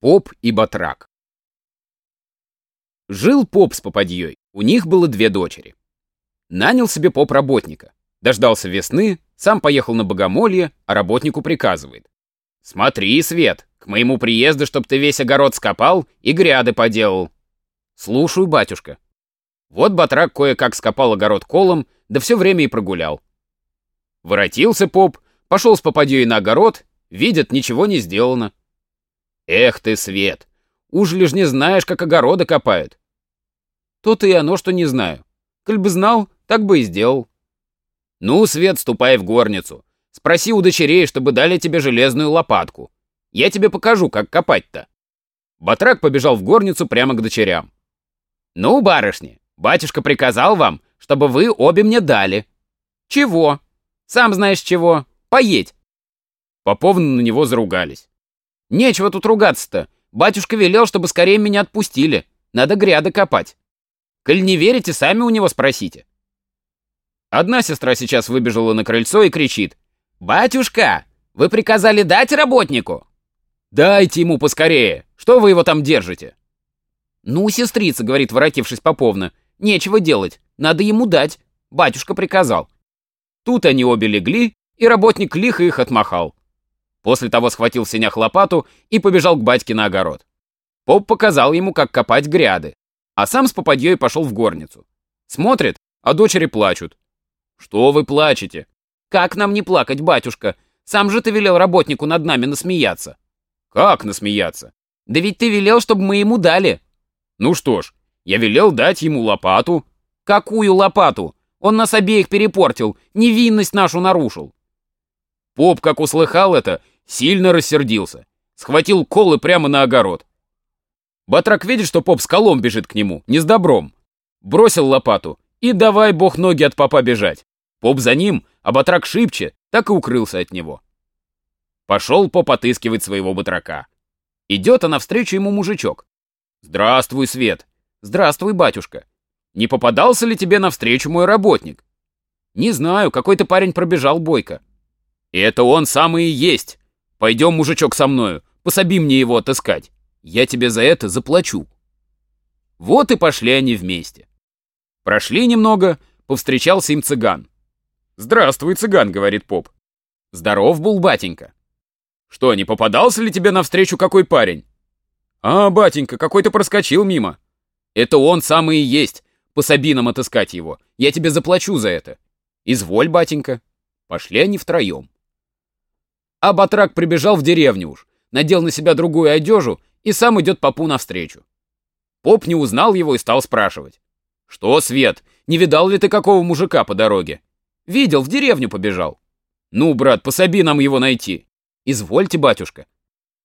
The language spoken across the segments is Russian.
Поп и Батрак. Жил поп с попадьей, у них было две дочери. Нанял себе поп работника, дождался весны, сам поехал на богомолье, а работнику приказывает. «Смотри, Свет, к моему приезду, чтоб ты весь огород скопал и гряды поделал». «Слушаю, батюшка». Вот Батрак кое-как скопал огород колом, да все время и прогулял. Воротился поп, пошел с попадьей на огород, видит, ничего не сделано. Эх ты, Свет, уж лишь не знаешь, как огороды копают. То-то и оно, что не знаю. Коль бы знал, так бы и сделал. Ну, Свет, ступай в горницу. Спроси у дочерей, чтобы дали тебе железную лопатку. Я тебе покажу, как копать-то. Батрак побежал в горницу прямо к дочерям. Ну, барышни, батюшка приказал вам, чтобы вы обе мне дали. Чего? Сам знаешь чего. Поедь. Поповны на него заругались. Нечего тут ругаться-то. Батюшка велел, чтобы скорее меня отпустили. Надо гряды копать. Коль не верите, сами у него спросите. Одна сестра сейчас выбежала на крыльцо и кричит. «Батюшка, вы приказали дать работнику?» «Дайте ему поскорее! Что вы его там держите?» «Ну, сестрица», — говорит, воротившись поповна, — «нечего делать, надо ему дать. Батюшка приказал». Тут они обе легли, и работник лихо их отмахал. После того схватил в сенях лопату и побежал к батьке на огород. Поп показал ему, как копать гряды, а сам с попадьей пошел в горницу. Смотрит, а дочери плачут. «Что вы плачете?» «Как нам не плакать, батюшка? Сам же ты велел работнику над нами насмеяться». «Как насмеяться?» «Да ведь ты велел, чтобы мы ему дали». «Ну что ж, я велел дать ему лопату». «Какую лопату? Он нас обеих перепортил, невинность нашу нарушил». Поп, как услыхал это, сильно рассердился. Схватил колы прямо на огород. Батрак видит, что поп с колом бежит к нему, не с добром. Бросил лопату, и давай бог ноги от попа бежать. Поп за ним, а батрак шибче, так и укрылся от него. Пошел поп отыскивать своего батрака. Идет, а навстречу ему мужичок. «Здравствуй, Свет!» «Здравствуй, батюшка!» «Не попадался ли тебе навстречу мой работник?» «Не знаю, какой-то парень пробежал бойко». «Это он самый и есть!» Пойдем, мужичок, со мною, пособи мне его отыскать. Я тебе за это заплачу. Вот и пошли они вместе. Прошли немного, повстречался им цыган. «Здравствуй, цыган», — говорит поп. «Здоров был, батенька». «Что, не попадался ли тебе навстречу какой парень?» «А, батенька, какой-то проскочил мимо». «Это он самый и есть. Пособи нам отыскать его. Я тебе заплачу за это». «Изволь, батенька». Пошли они втроем. А батрак прибежал в деревню уж, надел на себя другую одежу и сам идет попу навстречу. Поп не узнал его и стал спрашивать. «Что, Свет, не видал ли ты какого мужика по дороге?» «Видел, в деревню побежал». «Ну, брат, пособи нам его найти». «Извольте, батюшка».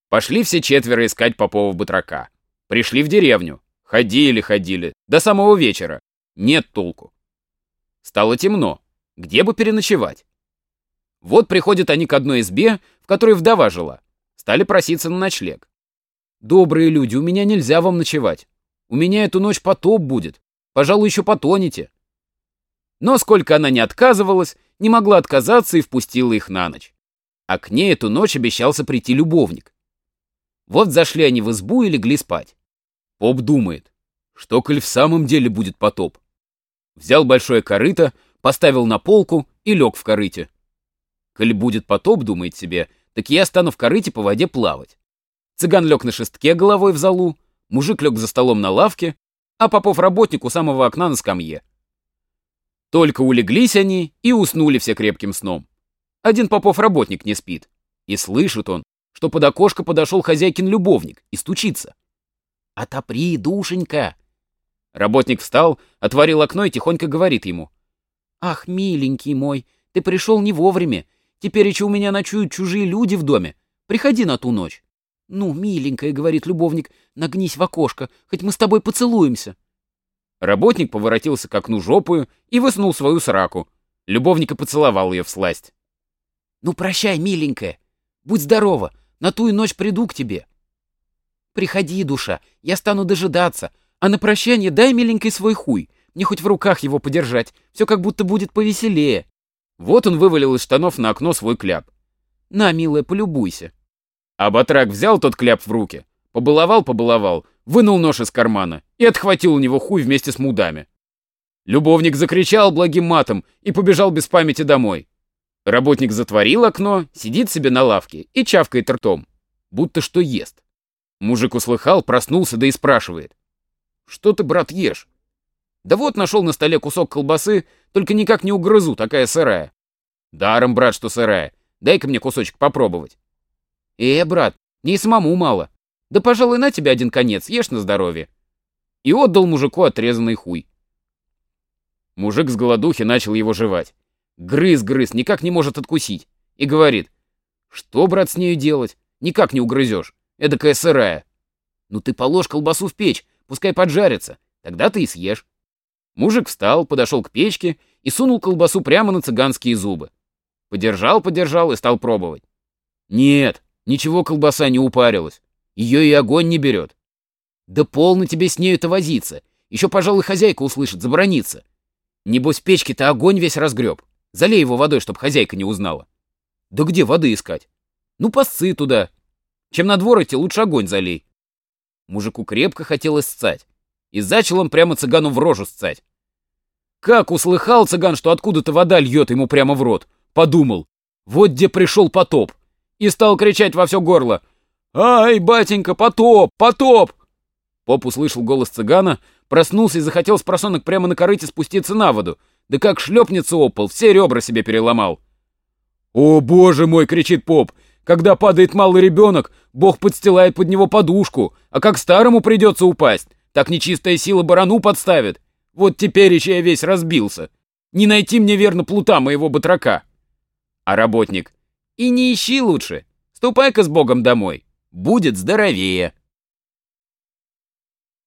Пошли все четверо искать попова батрака. Пришли в деревню. Ходили, ходили. До самого вечера. Нет толку. Стало темно. Где бы переночевать? Вот приходят они к одной избе, в которой вдова жила. Стали проситься на ночлег. «Добрые люди, у меня нельзя вам ночевать. У меня эту ночь потоп будет. Пожалуй, еще потонете». Но сколько она не отказывалась, не могла отказаться и впустила их на ночь. А к ней эту ночь обещался прийти любовник. Вот зашли они в избу и легли спать. Поп думает, что коль в самом деле будет потоп. Взял большое корыто, поставил на полку и лег в корыте. Коль будет потоп, думает себе, так я стану в корыте по воде плавать. Цыган лег на шестке головой в залу, мужик лег за столом на лавке, а Попов работник у самого окна на скамье. Только улеглись они и уснули все крепким сном. Один Попов работник не спит. И слышит он, что под окошко подошел хозяйкин любовник и стучится. «Отопри, душенька!» Работник встал, отворил окно и тихонько говорит ему. «Ах, миленький мой, ты пришел не вовремя, Теперь еще у меня ночуют чужие люди в доме. Приходи на ту ночь. Ну, миленькая, говорит любовник, нагнись в окошко, хоть мы с тобой поцелуемся. Работник поворотился к окну жопую и высунул свою сраку. Любовник и поцеловал ее в сласть. Ну, прощай, миленькая. Будь здорова, на ту и ночь приду к тебе. Приходи, душа, я стану дожидаться, а на прощание дай, миленькой, свой хуй. Мне хоть в руках его подержать, все как будто будет повеселее. Вот он вывалил из штанов на окно свой кляп. «На, милая, полюбуйся». А батрак взял тот кляп в руки, Побаловал-побаловал, вынул нож из кармана и отхватил у него хуй вместе с мудами. Любовник закричал благим матом и побежал без памяти домой. Работник затворил окно, сидит себе на лавке и чавкает ртом, будто что ест. Мужик услыхал, проснулся, да и спрашивает. «Что ты, брат, ешь?» «Да вот нашел на столе кусок колбасы, только никак не угрызу, такая сырая». «Даром, брат, что сырая. Дай-ка мне кусочек попробовать». «Э, брат, мне и самому мало. Да, пожалуй, на тебе один конец, ешь на здоровье». И отдал мужику отрезанный хуй. Мужик с голодухи начал его жевать. Грыз-грыз, никак не может откусить. И говорит, что, брат, с нею делать? Никак не угрызешь. Эдакая сырая. Ну ты положь колбасу в печь, пускай поджарится. Тогда ты и съешь. Мужик встал, подошел к печке и сунул колбасу прямо на цыганские зубы. Подержал, подержал и стал пробовать. Нет, ничего колбаса не упарилась. Ее и огонь не берет. Да полно тебе с нею-то возиться. Еще, пожалуй, хозяйка услышит, забронится. Небось, в печке-то огонь весь разгреб. Залей его водой, чтоб хозяйка не узнала. Да где воды искать? Ну, посцы туда. Чем на двор идти, лучше огонь залей. Мужику крепко хотелось сцать. И зачал он прямо цыгану в рожу сцать. Как услыхал цыган, что откуда-то вода льет ему прямо в рот. Подумал, вот где пришел потоп. И стал кричать во все горло. «Ай, батенька, потоп, потоп!» Поп услышал голос цыгана, проснулся и захотел с просонок прямо на корыте спуститься на воду, да как шлепнется опол, все ребра себе переломал. «О, боже мой!» — кричит поп. «Когда падает малый ребенок, Бог подстилает под него подушку, а как старому придется упасть, так нечистая сила барану подставит. Вот теперь еще я весь разбился. Не найти мне верно плута моего батрака». А работник. «И не ищи лучше. Ступай-ка с Богом домой. Будет здоровее».